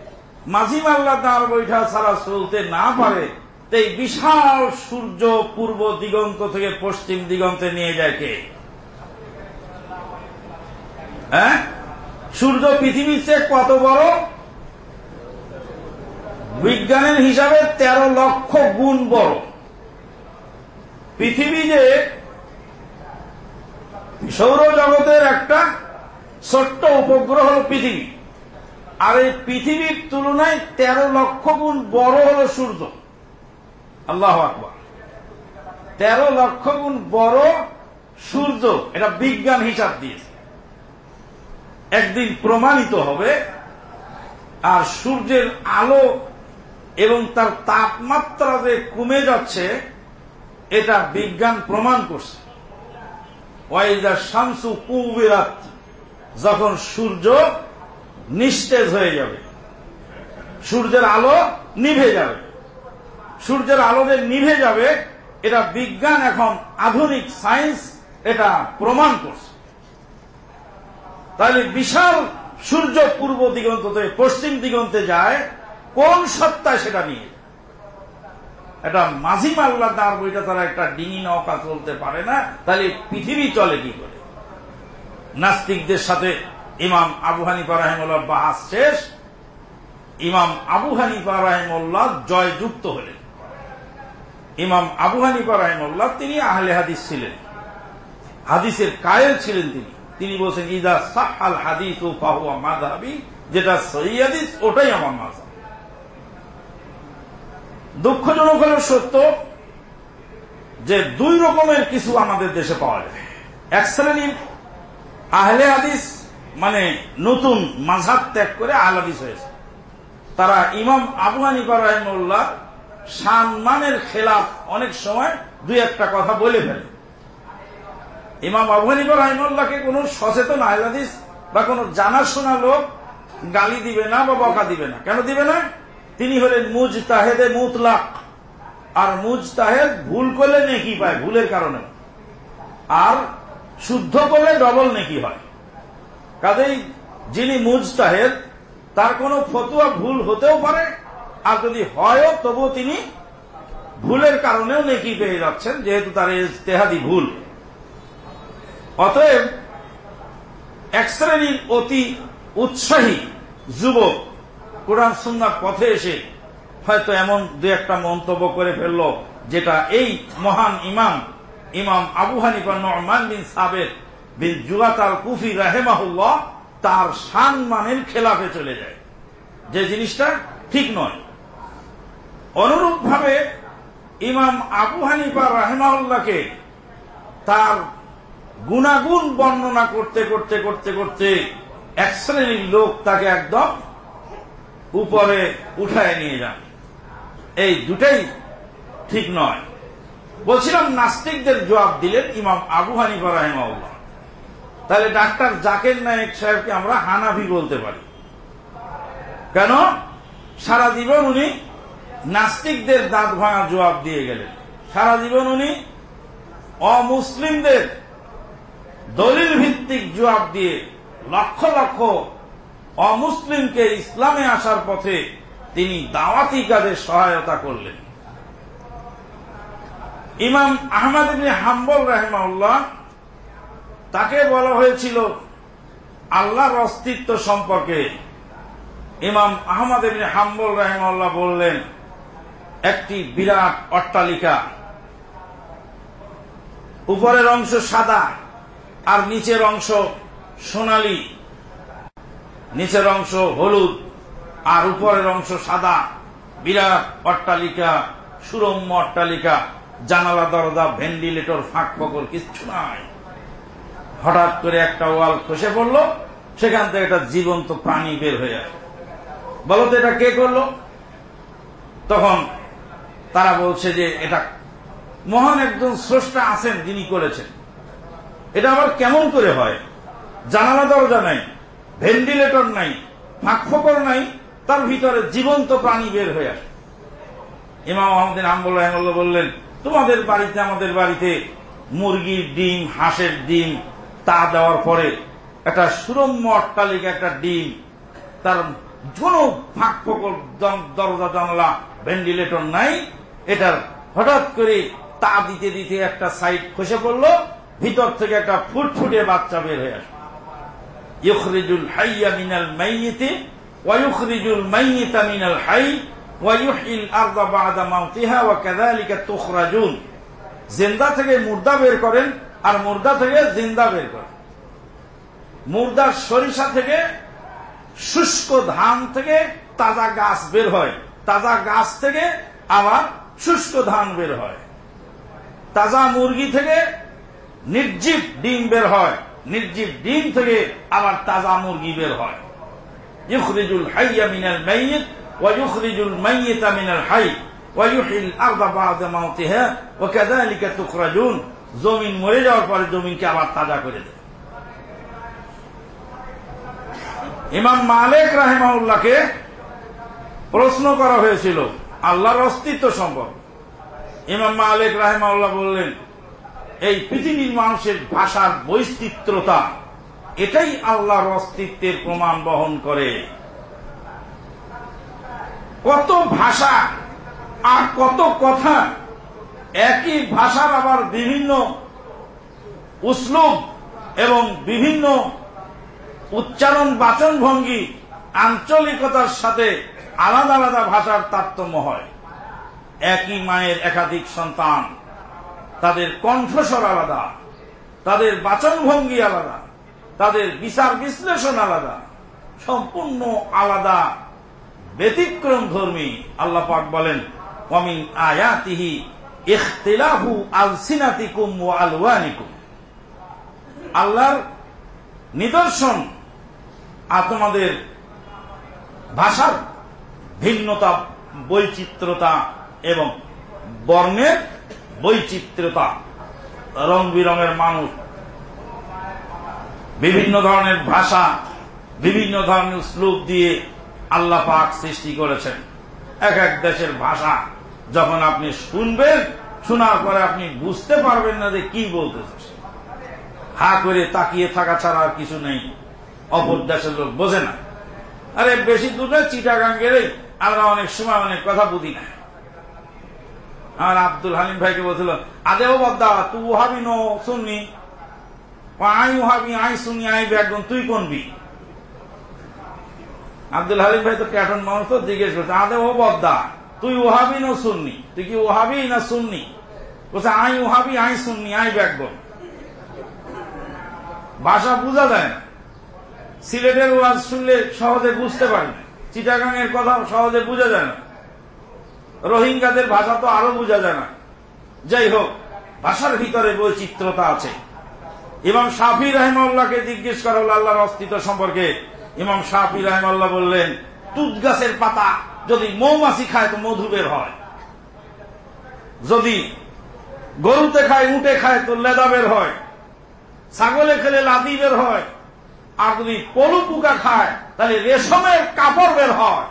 মাঝি মাল্লা দাঁড় বৈঠা ছাড়া চলতে না পারে এই বিশাল সূর্য পূর্ব দিগন্ত থেকে পশ্চিম দিগন্তে নিয়ে যায় কে? হ্যাঁ? সূর্য পৃথিবীর চেয়ে কত বড়? বিজ্ঞানের হিসাবে তেরো লক্ষ গুণ বড়। পৃথিবী যে সৌরজগতের একটা ছোট্ট উপগ্রহ হল পৃথিবী। আর এই পৃথিবীর তুলনায় তেরো লক্ষ গুণ বড় হল সূর্য। আল্লাহ আকবর। তেরো লক্ষ গুণ বড় সূর্য, এটা বিজ্ঞান হিসাব দিয়েছে। একদিন প্রমাণিত হবে, আর সূর্যের আলো এবং তার তাপমাত্রা যে কমে যাচ্ছে, এটা বিজ্ঞান প্রমাণ করছে। ওয়াইজা শামসু কুবেরাত। যখন সূর্য নিস্তেজ হয়ে যাবে, সূর্যের আলো নিভে যাবে, সূর্যের আলো যে নিভে যাবে, এটা বিজ্ঞান এখন আধুনিক সায়েন্স এটা প্রমাণ করছে। তাহলে বিশাল সূর্য পূর্ব দিগন্ত থেকে পশ্চিম দিগন্তে যায়, কোন সত্তায় সেটা নিয়ে? এটা মাঝি মাল্লা দাঁড় বইটা তারা একটা ডিঙি নৌকা চলতে পারে না, তাহলে পৃথিবী চলে কি করে? নাস্তিকদের সাথে ইমাম আবু হানিফা রাহিমুল্লাহ বাহাস শেষ। ইমাম আবু হানিফা রাহিমুল্লাহ জয়যুক্ত হলেন। ইমাম আবু হানিফা রাহিমুল্লাহ তিনি আহলে হাদিস ছিলেন। হাদিসের কায়েল ছিলেন তিনি। তিনি বলছেন, ইদা সাহাল হাদিস ও ফাহুয়া মাধাবি যেটা সহি হাদিস, ওটাই আমার মাঝাব দুঃখজনক হল সত্য যে দুই রকমের কিছু আমাদের দেশে পাওয়া যায়। এক শ্রেণির আহলে হাদিস মানে নতুন মাঝাব ত্যাগ করে আহল হাদিস হয়েছে। তারা ইমাম আবু হানিফা রহমুল্লাহ সম্মানের খেলাফ অনেক সময় দুই একটা কথা বলে ফেলে। ইমাম আবু হানিফা রহমুল্লাহকে কোন সচেতন আহল হাদিস বা কোন জানাশোনা লোক গালি দিবে না বা বকা দিবে না। কেন দিবে না? তিনি হলেন মুজ তাহেদে মুতলাক। আর মুজ তাহেদ ভুল করলে নেকি পায়, ভুলের কারণে। আর শুদ্ধ করলে ডবল নেকি হয়। কাজেই যিনি মুজ তাহেদ তার কোন ফতুয়া ভুল হতেও পারে, আর যদি হয়ও, তবুও তিনি ভুলের কারণেও নেকি পেয়ে যাচ্ছেন, যেহেতু তার তেহাদি ভুল। অতএব এক শ্রেণির অতি উৎসাহী যুবক কোরআন সুন্নার পথে এসে হয়তো এমন দু একটা মন্তব্য করে ফেলল, যেটা এই মহান ইমাম ইমাম Abu Hanifa Norman bin Sabit bin Zuta al Kufi রাহেমাহুল্লাহ তার সান মানের খেলাফে চলে যায়। যে জিনিসটা ঠিক নয়। অনুরূপভাবে ইমাম আবু হানিফা রাহেমাউল্লাহকে তার গুণাগুণ বর্ণনা করতে করতে করতে করতে এক শ্রেণির লোক তাকে একদম উপরে উঠায় নিয়ে যান। এই দুটাই ঠিক নয়। বলছিলাম নাস্তিকদের জবাব দিলেন ইমাম আবু হানিফা রাহেমাউল্লাহ তাহলে ডাক্তার জাকের নায়ক সাহেবকে আমরা হানাভি বলতে পারি। কেন? সারা জীবন উনি নাস্তিকদের দাঁত ভাঙা জবাব দিয়ে গেলেন। সারা জীবন উনি অমুসলিমদের দলিল ভিত্তিক জবাব দিয়ে লক্ষ লক্ষ অমুসলিমকে ইসলামে আসার পথে তিনি দাওয়াতি কাজে সহায়তা করলেন। ইমাম আহমদ ইবনে হাম্বল রাহেমাউল্লাহ তাকে বলা হয়েছিল আল্লাহর অস্তিত্ব সম্পর্কে। ইমাম আহমদ ইবনে হাম্বল রাহেমাউল্লাহ বললেন, একটি বিরাট অট্টালিকা, উপরের অংশ সাদা আর নিচের অংশ সোনালি, নিচের অংশ হলুদ আর উপরের অংশ সাদা। বিরাট অট্টালিকা, সুরম্য অট্টালিকা। জানালা, দরজা, ভেন্টিলেটর, ফাঁক ফকর, কিচ্ছু নাই। হঠাৎ করে একটা ওয়াল খসে পড়ল, সেখান থেকে একটা জীবন্ত প্রাণী বের হয়ে আসে। বলতো এটা কে করল? তখন তারা বলছে যে এটা মহান একজন স্রষ্টা আছেন, যিনি করেছেন। এটা আবার কেমন করে হয়? জানালা, দরজা নাই, ভেন্টিলেটর নাই, ফাঁক ফকর নাই, তার ভিতরে জীবন্ত প্রাণী বের হয়ে আসে। ইমাম আহমদিন আম্বুল বললেন তোমাদের বাড়িতে, আমাদের বাড়িতে মুরগির ডিম, হাঁসের ডিম, তা দেওয়ার পরে একটা সুরম্য অট্টালিকা, একটা ডিম, তার কোন ফাঁক দরজা, জানলা, ভেন্টিলেটর নাই। এটার হঠাৎ করে তা দিতে দিতে একটা সাইড খসে পড়ল, ভিতর থেকে একটা ফুটফুটে বাচ্চা বের হয়ে আসে ইউখরিজুল হাইয়া মিনাল মাইয়িতে ওয়ায়ুখরিজুল মাইয়িতা মিনাল হাই ওয়ায়ুহিল আরদা বাদা মাউতিহা ওয়া কাযালিকা তুখরাজুন জিন্দা থেকে মুর্দা বের করেন আর মুর্দা থেকে জিন্দা বের করেন। মুর্দার সরিষা থেকে শুষ্ক ধান থেকে তাজা গাছ বের হয়। তাজা গাছ থেকে আবার শুষ্ক ধান বের হয়। তাজা মুরগি থেকে নির্জীব ডিম বের হয়। নির্জীব ডিম থেকে আবার তাজা মুরগি বের হয়। ইউখরিজুল হাইয়া মিনাল মাইয়িত হাই ওয়া ইউহিল আরদা বা'দা মাউতিহা ওয়া কাযালিকা তুখরাজুন জমিন মরে যাওয়ার পরে জমিনকে আবার তাজা করে দেয় ইমাম মালিক রাহেমাউল্লাহকে প্রশ্ন করা হয়েছিল, আল্লাহর অস্তিত্ব সম্পর্কে। ইমাম মালিক রাহেমাউল্লাহ বললেন, এই পৃথিবীর মানুষের ভাষার বৈচিত্রতা এটাই আল্লাহর অস্তিত্বের প্রমাণ বহন করে। কত ভাষা আর কত কথা, একই ভাষার আবার বিভিন্ন উসলুব এবং বিভিন্ন উচ্চারণ বাচন ভঙ্গি আঞ্চলিকতার সাথে আলাদা আলাদা ভাষার তারতম্য হয়। একই মায়ের একাধিক সন্তান, তাদের কণ্ঠস্বর আলাদা, তাদের বাচন ভঙ্গি আলাদা, তাদের বিচার বিশ্লেষণ আলাদা, সম্পূর্ণ আলাদা ব্যতিক্রম ধর্মী আল্লাহ পাক বলেন অমিন আয়াতিহি ইখতিলাহু আলসিনাতিকুম ওয়া আলওয়ানিকুম। আল্লাহর নিদর্শন আর তোমাদের ভাষার ভিন্নতা, বৈচিত্রতা এবং বর্ণের বৈচিত্র্যতা রং বিরঙের মানুষ, বিভিন্ন ধরনের ভাষা, বিভিন্ন ধরনের শ্লোক দিয়ে আল্লাহ পাক সৃষ্টি করেছেন। এক এক দেশের ভাষা যখন আপনি শুনবেন, শোনার পরে আপনি বুঝতে পারবেন না যে কি বলতেছে। হা করে তাকিয়ে থাকা ছাড়া আর কিছু নেই। অপর দেশের লোক বোঝে না। আরে বেশি দূর চিটাগাং গেলেই আমরা অনেক সময় অনেক কথা বুঝি না। আমার আব্দুল হালিম ভাইকে বলছিল আদেও বদ্দা তু হাবি নো শুননি আই হাবি আই শুনি আই ব্যাগন তুই কোনবি? আব্দুল হালিম ভাই তো ক্যাটন মানুষ তো জিজ্ঞেস করছে, আদে ও বদ্দা, তুই ওহাবি না শুননি তুই কি ওহাবি না শুননি বলছে, আই ওহাবি, আই শুননি আই ব্যাগন ভাষা বোঝা যায় না। সিলেটের ওয়াজ শুনলে সহজে বুঝতে পারি না। চিটাগাং এর কথা সহজে বোঝা যায় না। রোহিঙ্গাদের ভাষা তো আরও বোঝা যায় না। যাই হোক, ভাষার ভিতরে বৈচিত্রতা আছে। ইমাম শাফি রাহেমাল্লাহকে জিজ্ঞেস করা হল আল্লাহর অস্তিত্ব সম্পর্কে। ইমাম শাফি রাহেমাল্লাহ বললেন তুত গাছের পাতা যদি মৌমাছি খায় তো মধু বের হয়। যদি গরুতে খায় উঠে খায় তো লেদা বের হয়। ছাগলে খেলে লাদি বের হয়। আর যদি পলু পোকা খায়, তাহলে রেশমের কাপড় বের হয়।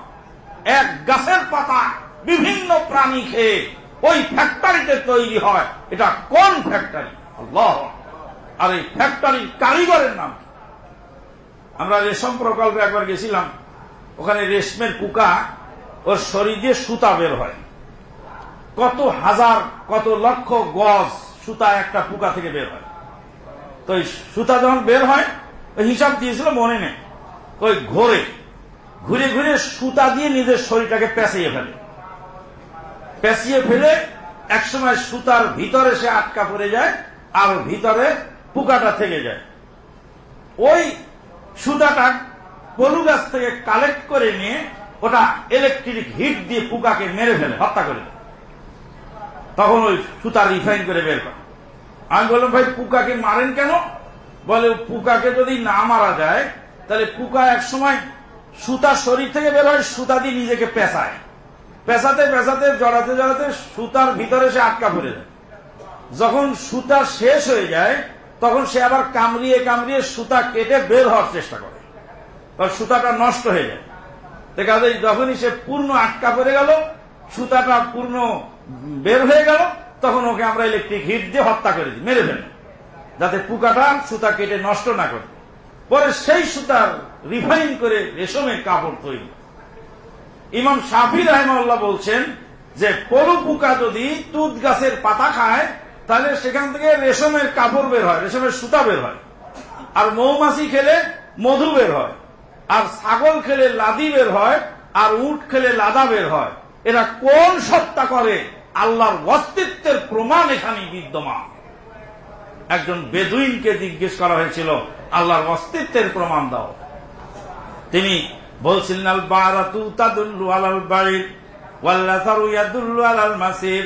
এক গাছের পাতা বিভিন্ন প্রাণী খেয়ে ওই ফ্যাক্টরিতে তৈরি হয়। এটা কোন ফ্যাক্টরি আর এই ফ্যাক্টরির কারিগরের নাম আমরা রেশম প্রকল্পে একবার গেছিলাম, ওখানে রেশমের পোকা ওর শরীর দিয়ে সুতা বের হয়। কত হাজার, কত লক্ষ গজ সুতা একটা পোকা থেকে বের হয়। তো সুতা যখন বের হয় হিসাব দিয়েছিল, মনে নেই। ওই ঘোরে, ঘুরে ঘুরে সুতা দিয়ে নিজের শরীরটাকে পেঁচিয়ে ফেলে। পেঁচিয়ে ফেলে একসময় সুতার ভিতরে সে আটকা পড়ে যায়, আর ভিতরে পোকাটা থেকে যায়। ওই সুতাটা কলু গাছ থেকে কালেক্ট করে নিয়ে ওটা ইলেকট্রিক হিট দিয়ে পোকাকে মেরে ফেলে, হত্যা করে তখন ওই সুতা রিফাইন করে বের করে। আমি বললাম, ভাই পোকাকে মারেন কেন? বলে পোকাকে যদি না মারা যায়, তাহলে পুকা এক সময় সুতা শরীর থেকে বের হয়, সুতা দিয়ে নিজেকে পেঁচায়। পেঁচাতে পেঁচাতে, জড়াতে জড়াতে সুতার ভিতরে সে আটকা পড়ে যায়। যখন সুতা শেষ হয়ে যায় তখন সে আবার কামড়িয়ে কামড়িয়ে সুতা কেটে বের হওয়ার চেষ্টা করে। তখন সুতাটা নষ্ট হয়ে যায়। যায় যখনই সে পূর্ণ আটকা পড়ে গেল, সুতাটা পূর্ণ বের হয়ে গেল, তখন ওকে আমরা ইলেকট্রিক হিট দিয়ে হত্যা করে দিই, মেরে ফেলি। যাতে পুকাটা সুতা কেটে নষ্ট না করে। পরে সেই সুতার রিফাইন করে রেশমের কাপড় তৈরি ইমাম শাফি রাহমাল্লাহ বলছেন যে পলু পোকা যদি তুত গাছের পাতা খায় তাহলে সেখান থেকে রেশমের কাপড় বের হয়, রেশমের সুতা বের হয়। আর মৌমাছি খেলে মধু বের হয়, আর ছাগল খেলে লাদি বের হয়, আর উট খেলে লাদা বের হয়। এরা কোন সত্তা করে? আল্লাহর অস্তিত্বের প্রমাণ এখানে বিদ্যমান। একজন বেদুইনকে জিজ্ঞেস করা হয়েছিল, আল্লাহর অস্তিত্বের প্রমাণ দাও। তিনি বলছিলেন, আল বারাতু তাদুল্লু আলাল বাড়ির ওয়াল্লাসারু ইয়াদুল্লু আলাল মাসির।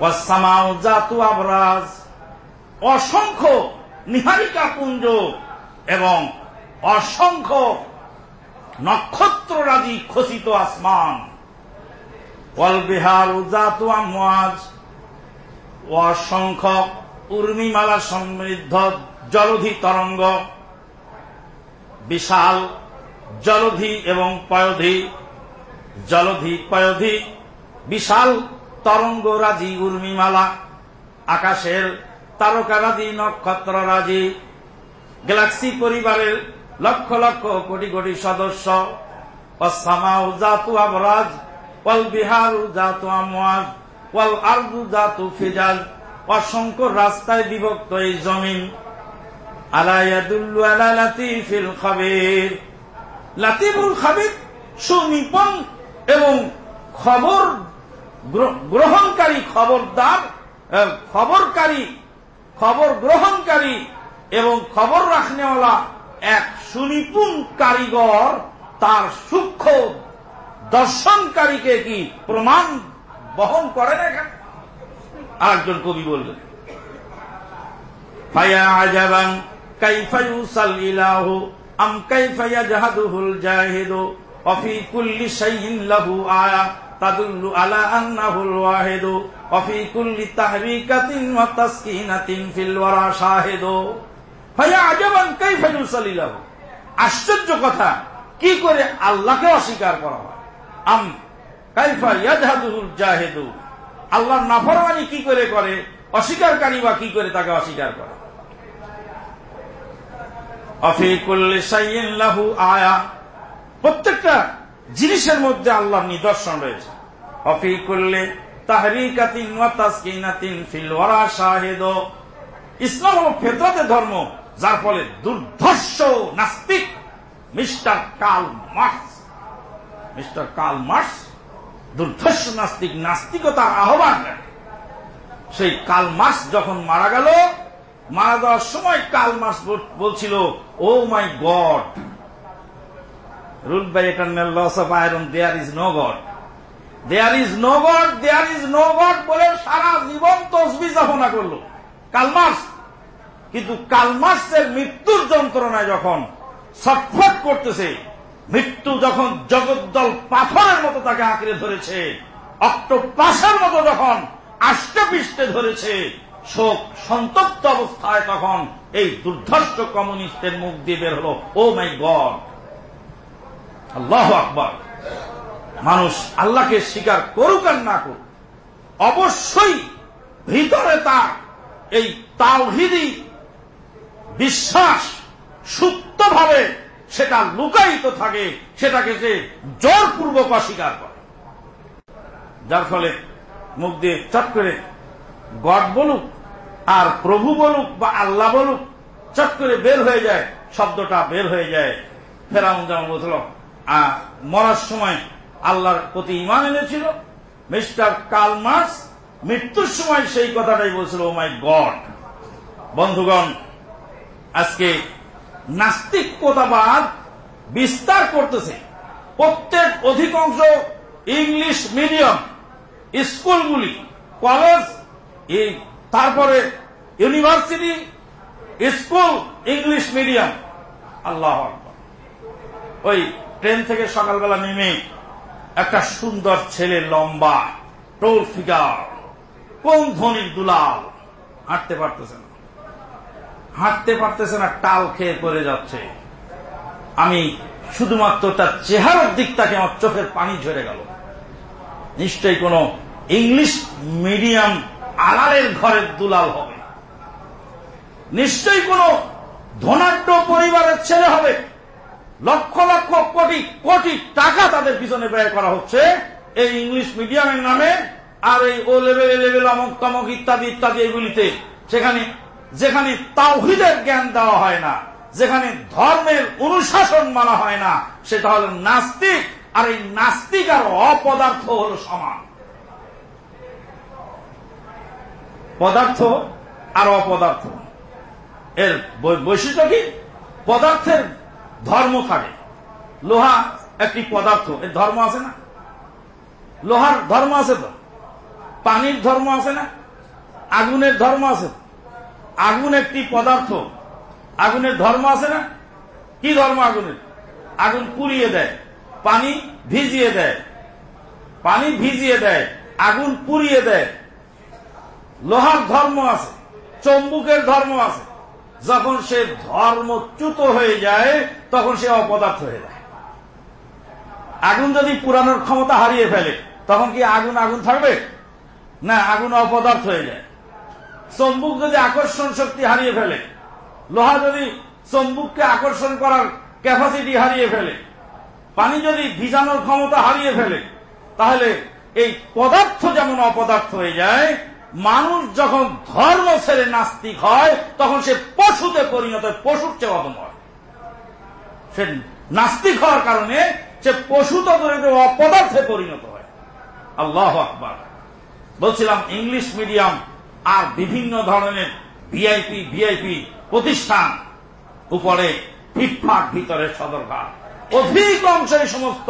ওয়াসসামাউ জাতু আবরাজ। অসংখ্য নিহারিকা পুঞ্জ এবং অসংখ্য নক্ষত্ররাজি খচিত আসমান। ওয়াল বিহার জাতু আমওয়াজ অসংখ্য উর্মিমালা সমৃদ্ধ জলধি তরঙ্গ। বিশাল জলধি এবং পয়ধি। জলধি, পয়ধি, বিশাল তরঙ্গরাজি উর্মিমালা আকাশের তারকারাজি নক্ষত্ররাজি গ্যালাক্সি পরিবারের লক্ষ লক্ষ কোটি কোটি সদস্য। অসামাউ জাতু আবরাজ ওয়াল বিহারু জাতু আমওয়াজ, ওয়াল আরদু জাতু ফিজাজ। অসংখ্য রাস্তায় বিভক্ত এই জমিন। লাতিফুল খাবির, সুনিপন এবং খবর গ্রহণকারী খবরদার খবরকারী, খবর গ্রহণকারী এবং খবর রাখনেওয়ালা এক সুনিপুণ কারিগর, তার সূক্ষ্ম দর্শনকারীকে কি প্রমাণ বহন করে এখানে? আরেকজন কবি বললেন, ফায়া আজাবাং কাইফা ইউসাল ইলাহু আম কাইফা ইয়াজহাদুহুল জাহিদু ওয়া কুল্লি সাইহিন লাভু আয়া। تدل على أنه الواحد وفي كل تحريكة وتسكينة في الورى شاهد فيا عجبا كيف يصلي له আশ্চর্য কথা কি করে আল্লাহকে অস্বীকার করা হয় আম কাইফা ইয়াজহাদুহুল জাহিদু আল্লাহর নাফরমানি কি করে করে অস্বীকারী বা কি করে তাকে অস্বীকার করে অফিকুল্লি সাইয়িল্লাহু আয়া প্রত্যেকটা জিনিসের মধ্যে আল্লাহর নিদর্শন রয়েছে। ওয়ারা শাহিদ। ইসলাম হল ফেতরাতের ধর্ম, যার ফলে দুর্ধর্ষ নাস্তিক মিস্টার কাল মার্কস। মিস্টার কাল মার্কস দুর্ধর্ষ, নাস্তিক, নাস্তিকতার আহ্বান সেই কাল মাস যখন মারা গেল, মারা যাওয়ার সময় কাল মাস বলছিল, ও my god rule by eternal laws of iron there is no god there is no god there is no god বলে সারা জীবন তসবি যাপনা করল। কালমাস কিন্তু কালমাসের মৃত্যুর যন্ত্রণায় যখন ছটফট করতেছে, মৃত্যু যখন জগদ্দল পাথরের মতো তাকে আঁকড়ে ধরেছে, অক্টোপাসের মতো যখন আষ্টে পিষ্টে ধরেছে, শোক সন্তপ্ত অবস্থায় তখন এই দুর্ধর্ষ কমিউনিস্টের মুখ দিয়ে বের হল ও মাই গড আল্লাহ আকবর। মানুষ আল্লাহকে স্বীকার করুক আর না করুক, অবশ্যই ভিতরে তার এই তাওহিদি বিশ্বাস সুপ্তভাবে সেটা লুকায়িত থাকে, সেটাকে সে জোরপূর্বক অস্বীকার করে। যার ফলে মুখ দিয়ে চট করে গড বলুক আর প্রভু বলুক বা আল্লাহ বলুক, চট করে বের হয়ে যায়, শব্দটা বের হয়ে যায়। ফেরাউন যেমন বলছিল মরার সময় আল্লাহর প্রতি ইমান এনেছিল। মিস্টার কালমার্স মৃত্যুর সময় সেই কথাটাই বলছিল ও মাই গড বন্ধুগণ, আজকে নাস্তিকতাবাদ বিস্তার করতেছে। প্রত্যেক অধিকাংশ ইংলিশ মিডিয়াম স্কুলগুলি, কলেজ তারপরে ইউনিভার্সিটি, স্কুল ইংলিশ মিডিয়াম। আল্লাহ ওই ট্রেন থেকে সকালবেলা নেমে একটা সুন্দর ছেলে লম্বা টোল ফিগার কোন ধনির দুলাল? হাঁটতে পারতেছে না। হাঁটতে পারতেছে না, টাল খেয়ে করে যাচ্ছে। আমি শুধুমাত্র তার চেহারার দিকটাকে আমার চোখের পানি ঝরে গেল। নিশ্চয়ই কোন ইংলিশ মিডিয়াম আড়ালের ঘরের দুলাল হবে নিশ্চয়ই কোন ধনাঢ্য পরিবারের ছেলে হবে। লক্ষ লক্ষ কোটি কোটি টাকা তাদের পিছনে ব্যয় করা হচ্ছে। এই ইংলিশ মিডিয়ামের নামে আর এই ও লেভেল, এ লেভেল অমক তমক ইত্যাদি ইত্যাদি এগুলিতে সেখানে, যেখানে তাওহিদের জ্ঞান দেওয়া হয় না, যেখানে ধর্মের অনুশাসন মানা হয় না, সেটা হল নাস্তিক, আর এই নাস্তিক আর অপদার্থ হল সমান। পদার্থ আর অপদার্থ। এর বৈশিষ্ট্য কি? পদার্থের ধর্ম থাকে লোহা একটি পদার্থ, এর ধর্ম আছে না? লোহার ধর্ম আছে তো? পানির ধর্ম আছে না? আগুনের ধর্ম আছে আগুন একটি পদার্থ, আগুনের ধর্ম আছে না? কি ধর্ম আগুনের? আগুন পুড়িয়ে দেয়, পানি ভিজিয়ে দেয়। পানি ভিজিয়ে দেয়, আগুন পুড়িয়ে দেয়। লোহার ধর্ম আছে, চম্বুকের ধর্ম আছে। যখন সে ধর্মচ্যুত হয়ে যায়, তখন সে অপদার্থ হয়ে যায়। আগুন যদি পুরানোর ক্ষমতা হারিয়ে ফেলে, তখন কি আগুন আগুন থাকবে? না, আগুন অপদার্থ হয়ে যায়। চম্বুক যদি আকর্ষণ শক্তি হারিয়ে ফেলে, লোহা যদি চম্বুককে আকর্ষণ করার ক্যাপাসিটি হারিয়ে ফেলে, পানি যদি ভিজানোর ক্ষমতা হারিয়ে ফেলে, তাহলে এই পদার্থ যেমন অপদার্থ হয়ে যায় মানুষ যখন ধর্ম ছেড়ে নাস্তিক হয়, তখন সে পশুতে পরিণত, পশুর চেয়ে অদম হয় সে নাস্তিক হওয়ার কারণে সে পশুতে পরিণত, অপদার্থে পরিণত হয়। আল্লাহ আকবার। বলছিলাম, ইংলিশ মিডিয়াম আর বিভিন্ন ধরনের ভিআইপি ভিআইপি প্রতিষ্ঠান উপরে ফিটফাট ভিতরে সদরঘাট। অধিকাংশ এই সমস্ত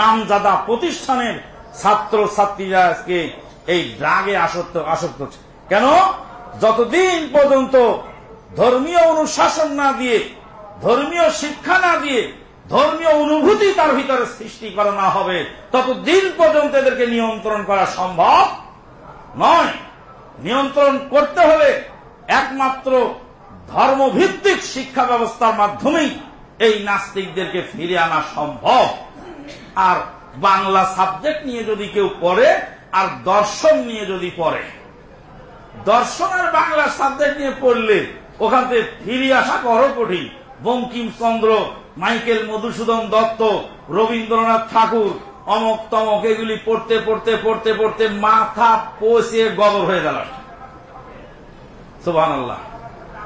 নামজাদা প্রতিষ্ঠানের ছাত্র ছাত্রীরা আজকে এই ড্রাগে আসক্ত আসক্ত কেন? যতদিন পর্যন্ত ধর্মীয় অনুশাসন না দিয়ে, ধর্মীয় শিক্ষা না দিয়ে, ধর্মীয় অনুভূতি তার ভিতরে সৃষ্টি করা না হবে, ততদিন পর্যন্ত এদেরকে নিয়ন্ত্রণ করা সম্ভব নয়। নিয়ন্ত্রণ করতে হলে একমাত্র ধর্মভিত্তিক শিক্ষা ব্যবস্থার মাধ্যমেই এই নাস্তিকদেরকে ফিরে আনা সম্ভব। আর বাংলা সাবজেক্ট নিয়ে যদি কেউ পড়ে আর দর্শন নিয়ে যদি পড়ে, দর্শন আর বাংলা সাবজেক্ট নিয়ে পড়লে ওখান থেকে ফিরে আসা বড় কঠিন। বঙ্কিমচন্দ্র, মাইকেল মধুসূদন দত্ত, রবীন্দ্রনাথ ঠাকুর, অমক তমক, এগুলি পড়তে পড়তে পড়তে পড়তে মাথা পৌঁছে গবর হয়ে গেল। সুবাহ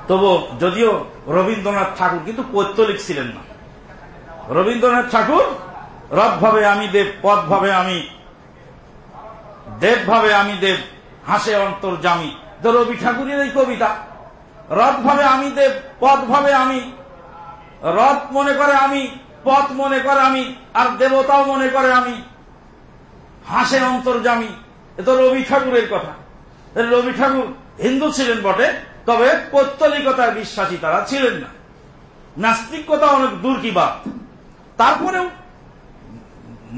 তবু যদিও রবীন্দ্রনাথ ঠাকুর কিন্তু পৈতলিক ছিলেন না। রবীন্দ্রনাথ ঠাকুর রথ ভাবে আমি দেব পদ ভাবে আমি দেব ভাবে আমি দেব, হাসে অন্তর জামি। তো রবি ঠাকুরের এই কবিতা। রথ ভাবে আমি দেব পথ ভাবে আমি। রথ মনে করে আমি, পথ মনে করে আমি, আর দেবতাও মনে করে আমি। হাসে অন্তর্জামী এ তো রবি ঠাকুরের কথা। রবি ঠাকুর হিন্দু ছিলেন বটে, তবে পৌত্তলিকতার বিশ্বাসী তারা ছিলেন না। নাস্তিকতা অনেক দূর কি বাদ তারপরেও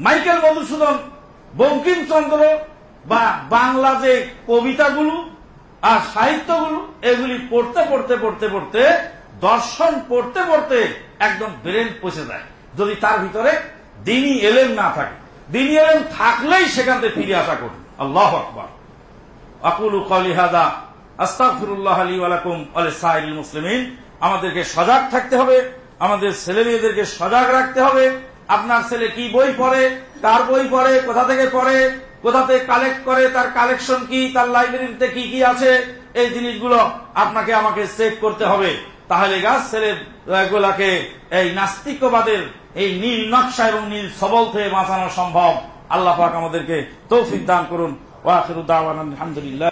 মাইকেল মধুসূদন, বঙ্কিমচন্দ্র বা বাংলা যে কবিতাগুলো আর সাহিত্যগুলো, এগুলি পড়তে পড়তে পড়তে পড়তে, দর্শন পড়তে পড়তে একদম ব্রেন পচে যায়। যদি তার ভিতরে দিনই এলেন না থাকে। দিনী এলেম থাকলেই সেখান থেকে ফিরে আসা করুন আল্লাহ আকবর। আকুলু কলি হাদা আস্তাফিরুল্লাহ আলী আলাকুম আলে সাহিল মুসলিমিন। আমাদেরকে সজাগ থাকতে হবে। আমাদের ছেলে মেয়েদেরকে সজাগ রাখতে হবে। আপনার ছেলে কি বই পড়ে, কার বই পড়ে, কোথা থেকে পড়ে কোথা থেকে কালেক্ট করে, তার কালেকশন কি, তার লাইব্রেরিতে কি কি আছে, এই জিনিসগুলো আপনাকে আমাকে চেক করতে হবে। তাহলে গাছ ছেলে গুলাকে এই নাস্তিকবাদের এই নীল নকশা এবং নীল সবল থেকে বাঁচানো সম্ভব। আল্লাহ পাক আমাদেরকে তৌফিক দান করুন। ওয়াখিরুদ্দাওয়ান আলহামদুলিল্লাহ।